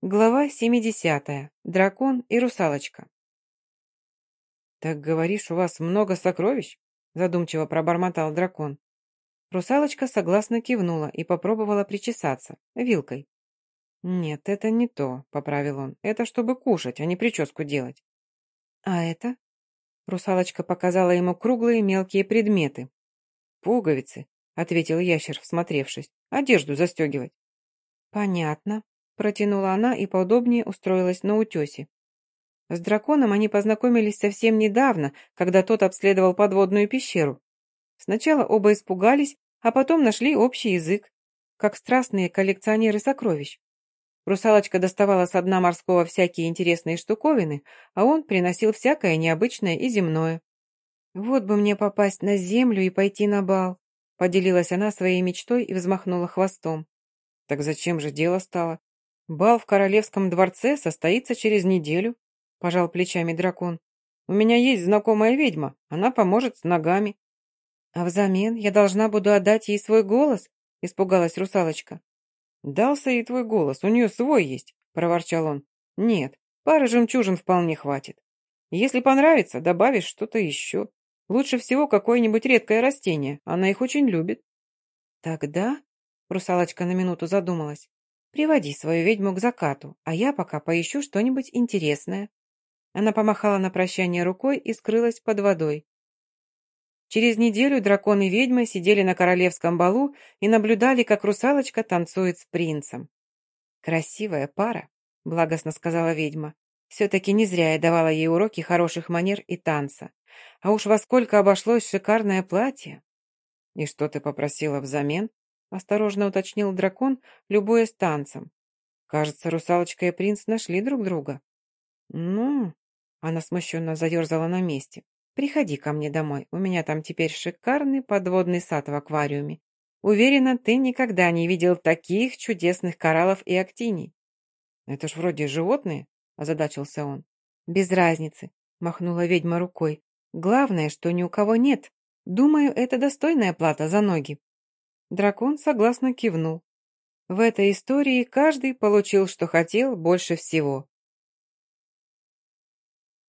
Глава 70. Дракон и русалочка. «Так говоришь, у вас много сокровищ?» задумчиво пробормотал дракон. Русалочка согласно кивнула и попробовала причесаться вилкой. «Нет, это не то», — поправил он. «Это чтобы кушать, а не прическу делать». «А это?» Русалочка показала ему круглые мелкие предметы. «Пуговицы», — ответил ящер, всмотревшись. «Одежду застегивать». «Понятно», Протянула она и поудобнее устроилась на утесе. С драконом они познакомились совсем недавно, когда тот обследовал подводную пещеру. Сначала оба испугались, а потом нашли общий язык, как страстные коллекционеры сокровищ. Русалочка доставала с дна морского всякие интересные штуковины, а он приносил всякое необычное и земное. «Вот бы мне попасть на землю и пойти на бал», — поделилась она своей мечтой и взмахнула хвостом. «Так зачем же дело стало? «Бал в королевском дворце состоится через неделю», — пожал плечами дракон. «У меня есть знакомая ведьма, она поможет с ногами». «А взамен я должна буду отдать ей свой голос?» — испугалась русалочка. «Дался ей твой голос, у нее свой есть», — проворчал он. «Нет, пары жемчужин вполне хватит. Если понравится, добавишь что-то еще. Лучше всего какое-нибудь редкое растение, она их очень любит». «Тогда...» — русалочка на минуту задумалась. Приводи свою ведьму к закату, а я пока поищу что-нибудь интересное». Она помахала на прощание рукой и скрылась под водой. Через неделю дракон и ведьма сидели на королевском балу и наблюдали, как русалочка танцует с принцем. «Красивая пара», — благостно сказала ведьма. «Все-таки не зря я давала ей уроки хороших манер и танца. А уж во сколько обошлось шикарное платье!» «И что ты попросила взамен?» — осторожно уточнил дракон, любуясь танцем. «Кажется, русалочка и принц нашли друг друга». «Ну...» — она смущенно заерзала на месте. «Приходи ко мне домой, у меня там теперь шикарный подводный сад в аквариуме. Уверена, ты никогда не видел таких чудесных кораллов и актиний». «Это ж вроде животные», — озадачился он. «Без разницы», — махнула ведьма рукой. «Главное, что ни у кого нет. Думаю, это достойная плата за ноги». Дракон согласно кивнул. В этой истории каждый получил, что хотел, больше всего.